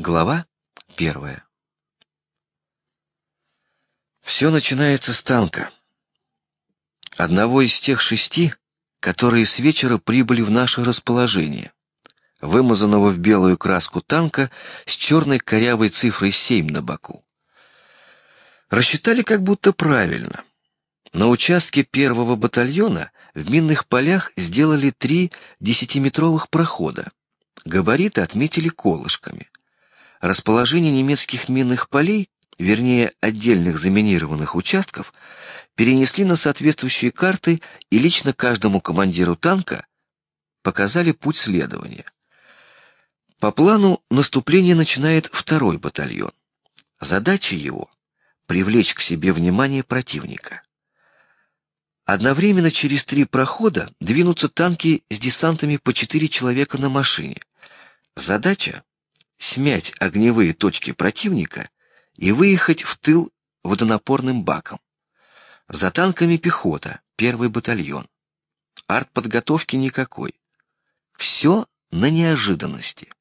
Глава первая. Все начинается с танка. Одного из тех шести, которые с вечера прибыли в наше расположение, вымазанного в белую краску танка с черной корявой цифрой семь на боку. Рассчитали как будто правильно. На участке первого батальона в минных полях сделали три десятиметровых прохода. Габариты отметили колышками. Расположение немецких минных полей, вернее отдельных заминированных участков, перенесли на соответствующие карты и лично каждому командиру танка показали путь следования. По плану наступление начинает второй батальон. Задача его привлечь к себе внимание противника. Одновременно через три прохода двинутся танки с десантами по четыре человека на машине. Задача смять огневые точки противника и выехать в тыл водонапорным баком. За танками пехота, первый батальон. Артподготовки никакой. Все на неожиданности.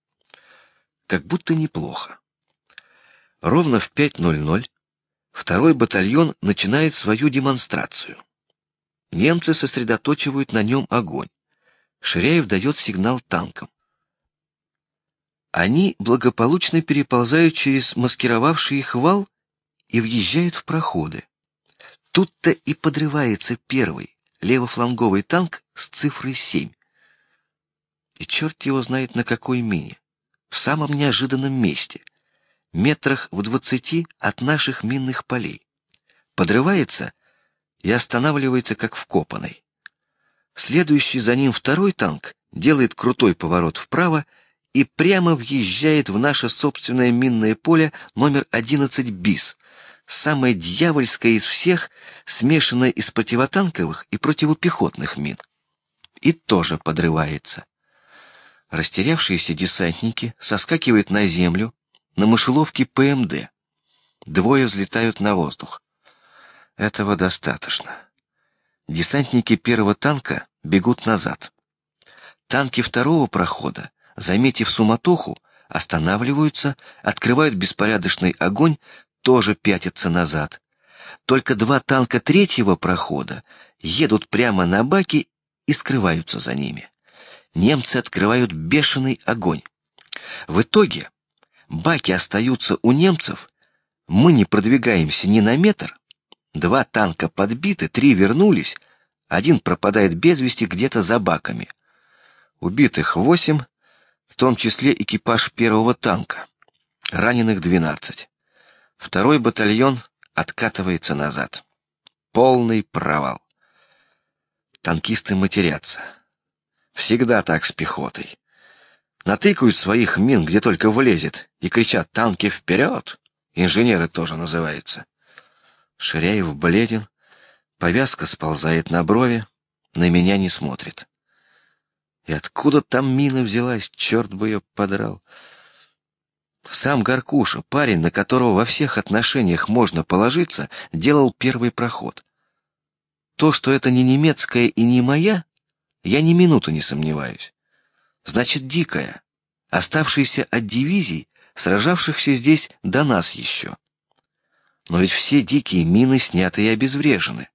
Как будто неплохо. Ровно в 5:00 второй батальон начинает свою демонстрацию. Немцы сосредоточивают на нем огонь. Ширяев дает сигнал танкам. Они благополучно переползают через маскировавший их вал и въезжают в проходы. Тут-то и подрывается первый левофланговый танк с цифрой семь. И черт его знает на какой мине, в самом неожиданном месте, метрах в двадцати от наших минных полей. Подрывается и останавливается как вкопанный. Следующий за ним второй танк делает крутой поворот вправо и прямо въезжает в наше собственное минное поле номер 11 БИС, самое дьявольское из всех, смешанное из противотанковых и противопехотных мин. И тоже подрывается. Растерявшиеся десантники соскакивают на землю на мышеловке ПМД. Двое взлетают на воздух. Этого достаточно. Десантники первого танка бегут назад. Танки второго прохода заметив суматоху, останавливаются, открывают беспорядочный огонь, тоже пятятся назад. Только два танка третьего прохода едут прямо на баки и скрываются за ними. Немцы открывают бешеный огонь. В итоге баки остаются у немцев, мы не продвигаемся ни на метр. Два танка подбиты, три вернулись, один пропадает без вести где-то за баками. Убитых восемь, том числе экипаж первого танка. Раненых двенадцать. Второй батальон откатывается назад. Полный провал. Танкисты матерятся. Всегда так с пехотой. Натыкают своих мин, где только влезет, и кричат: "Танки вперед!" Инженеры тоже называются. Ширяев бледен, повязка сползает на брови, на меня не смотрит. И откуда там мина взялась, черт бы ее подрал. Сам Гаркуша, парень, на которого во всех отношениях можно положиться, делал первый проход. То, что это не немецкая и не моя, я ни минуты не сомневаюсь. Значит, дикая, оставшаяся от дивизий, сражавшихся здесь до нас еще. Но ведь все дикие мины сняты и обезврежены.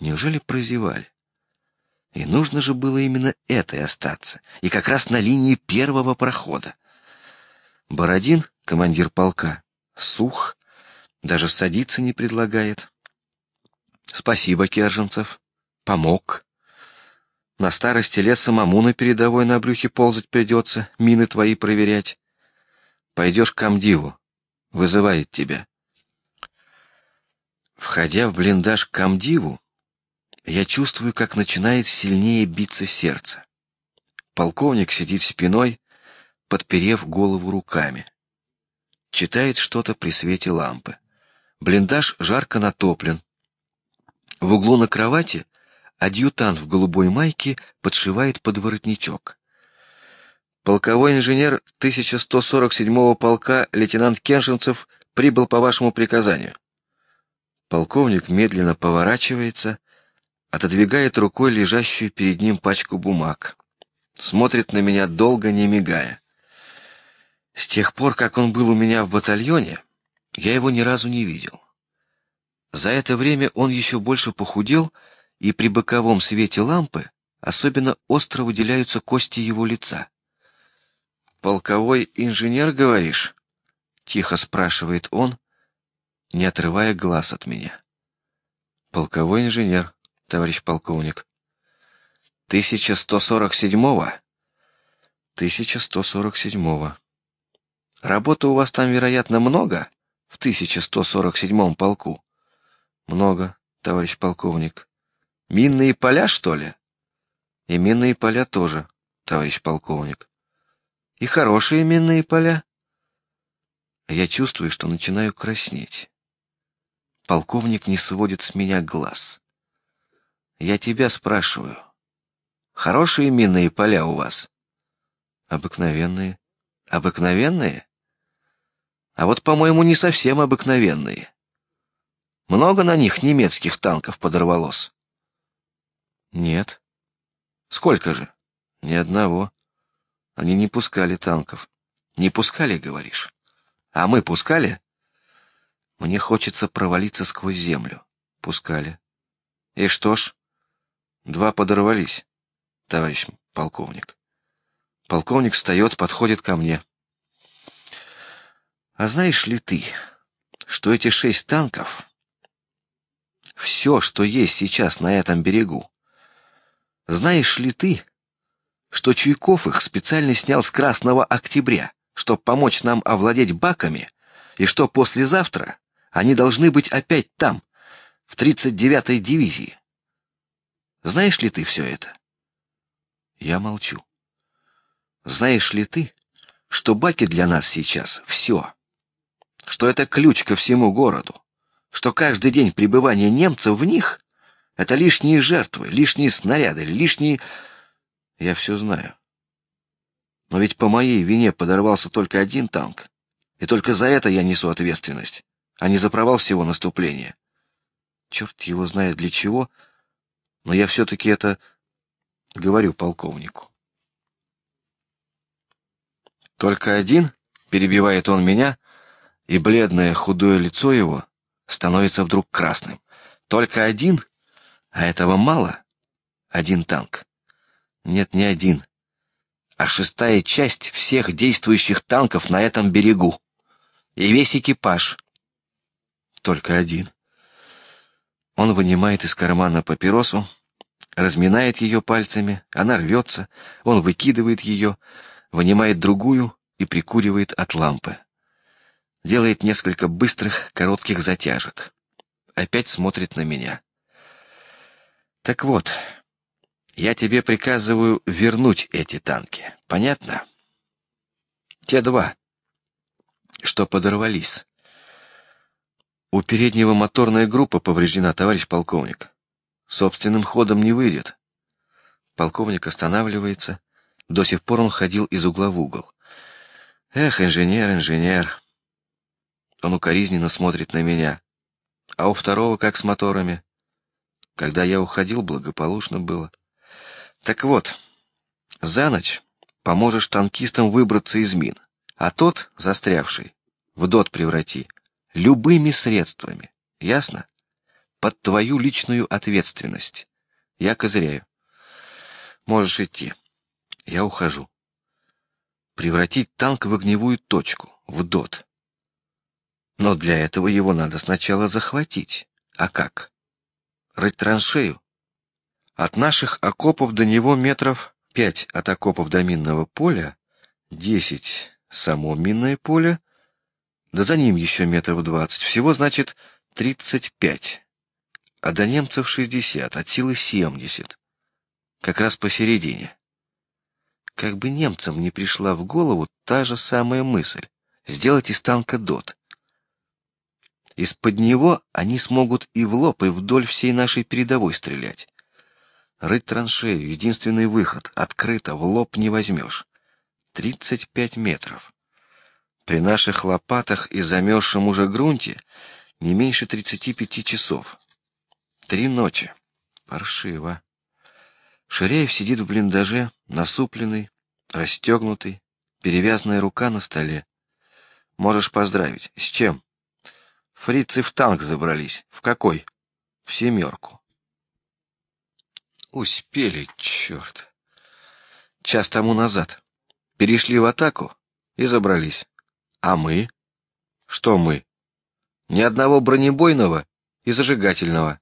Неужели прозевали? И нужно же было именно этой остаться, и как раз на линии первого прохода. Бородин, командир полка, сух, даже садиться не предлагает. Спасибо, Керженцев, помог. На старости лет самому на передовой на брюхе ползать придется, мины твои проверять. Пойдешь к комдиву, вызывает тебя. Входя в блиндаж к комдиву, я чувствую, как начинает сильнее биться сердце. Полковник сидит спиной, подперев голову руками, читает что-то при свете лампы. Блиндаж жарко натоплен. В углу на кровати адъютант в голубой майке подшивает подворотничок. Полковой инженер 1147-го полка лейтенант Кеншинцев прибыл по вашему приказанию. Полковник медленно поворачивается, отодвигает рукой лежащую перед ним пачку бумаг, смотрит на меня долго не мигая. С тех пор, как он был у меня в батальоне, я его ни разу не видел. За это время он еще больше похудел, и при боковом свете лампы особенно остро выделяются кости его лица. Полковой инженер, говоришь? Тихо спрашивает он, не отрывая глаз от меня. Полковой инженер, товарищ полковник. Тысяча сто сорок седьмого. Тысяча сто сорок седьмого. Работы у вас там, вероятно, много в тысяча сто сорок седьмом полку. Много, товарищ полковник. Минные поля, что ли? И минные поля тоже, товарищ полковник. И хорошие минные поля. Я чувствую, что начинаю краснеть. Полковник не сводит с меня глаз. Я тебя спрашиваю. Хорошие минные поля у вас? Обыкновенные. Обыкновенные? А вот, по-моему, не совсем обыкновенные. Много на них немецких танков подорвалось. Нет. Сколько же? Ни одного. Они не пускали танков. Не пускали, говоришь? А мы пускали? Мне хочется провалиться сквозь землю. Пускали. И что ж? Два подорвались, товарищ полковник. Полковник встает, подходит ко мне. А знаешь ли ты, что эти шесть танков все, что есть сейчас на этом берегу. Знаешь ли ты, что Чуйков их специально снял с Красного Октября, чтобы помочь нам овладеть баками, и что послезавтра они должны быть опять там, в 39-й дивизии? Знаешь ли ты все это? Я молчу. Знаешь ли ты, что баки для нас сейчас все, что это ключ ко всему городу? что каждый день пребывания немцев в них — это лишние жертвы, лишние снаряды, лишние... Я все знаю. Но ведь по моей вине подорвался только один танк, и только за это я несу ответственность, а не за провал всего наступления. Черт его знает для чего, но я все-таки это говорю полковнику. Только один, перебивает он меня, и бледное худое лицо его становится вдруг красным. Только один, а этого мало. Один танк. Нет, не один, а шестая часть всех действующих танков на этом берегу. И весь экипаж. Только один. Он вынимает из кармана папиросу, разминает ее пальцами, она рвется, он выкидывает ее, вынимает другую и прикуривает от лампы делает несколько быстрых, коротких затяжек. Опять смотрит на меня. Так вот, я тебе приказываю вернуть эти танки. Понятно? Те два, что подорвались. У переднего моторная группа повреждена, товарищ полковник. Собственным ходом не выйдет. Полковник останавливается. До сих пор он ходил из угла в угол. Эх, инженер, инженер. Он укоризненно смотрит на меня. А у второго как с моторами? Когда я уходил, благополучно было. Так вот, за ночь поможешь танкистам выбраться из мин, а тот, застрявший, в дот преврати любыми средствами. Ясно? Под твою личную ответственность. Я козыряю. Можешь идти. Я ухожу. Превратить танк в огневую точку, в дот. Но для этого его надо сначала захватить. А как? Рыть траншею. От наших окопов до него метров пять от окопов до минного поля, десять само минное поле, да за ним еще метров двадцать. Всего значит тридцать пять. А до немцев шестьдесят, от силы семьдесят. Как раз посередине. Как бы немцам не пришла в голову та же самая мысль сделать из танка дот. Из-под него они смогут и в лоб, и вдоль всей нашей передовой стрелять. Рыть траншею — единственный выход. Открыто, в лоб не возьмешь. Тридцать пять метров. При наших лопатах и замерзшем уже грунте не меньше тридцати пяти часов. Три ночи. Паршиво. Ширяев сидит в блиндаже, насупленный, расстегнутый, перевязанная рука на столе. Можешь поздравить. С чем? Фрицы в танк забрались. В какой? В семерку. Успели, черт. Час тому назад. Перешли в атаку и забрались. А мы? Что мы? Ни одного бронебойного и зажигательного.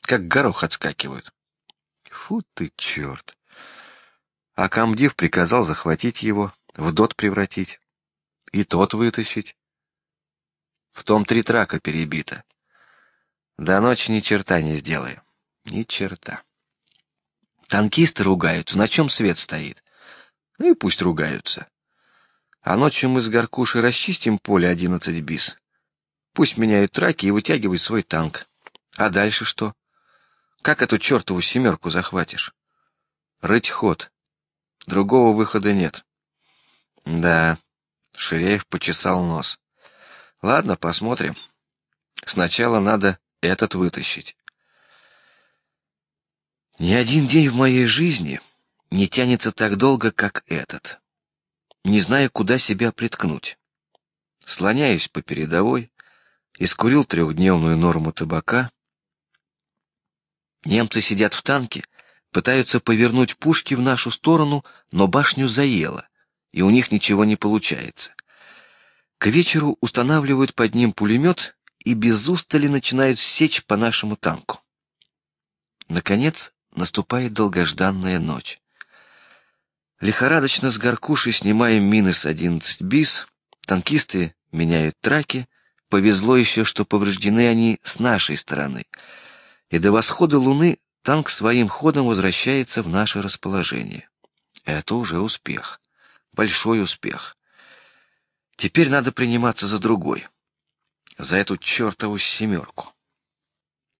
Как горох отскакивают. Фу ты, черт! А комдив приказал захватить его, в дот превратить и тот вытащить. В том три трака перебито. До ночи ни черта не сделаю, ни черта. Танкисты ругаются, на чем свет стоит. Ну и пусть ругаются. А ночью мы с Горкушей расчистим поле одиннадцать бис. Пусть меняют траки и вытягивают свой танк. А дальше что? Как эту чертову семерку захватишь? Рыть ход. Другого выхода нет. Да, Ширяев почесал нос. Ладно, посмотрим. Сначала надо этот вытащить. Ни один день в моей жизни не тянется так долго, как этот. Не знаю, куда себя приткнуть. Слоняюсь по передовой, искурил трехдневную норму табака. Немцы сидят в танке, пытаются повернуть пушки в нашу сторону, но башню заело, и у них ничего не получается. К вечеру устанавливают под ним пулемет и без устали начинают сечь по нашему танку. Наконец наступает долгожданная ночь. Лихорадочно с горкушей снимаем мины с 11 бис, танкисты меняют траки. Повезло еще, что повреждены они с нашей стороны, и до восхода луны танк своим ходом возвращается в наше расположение. Это уже успех, большой успех. Теперь надо приниматься за другой, за эту чертову семерку.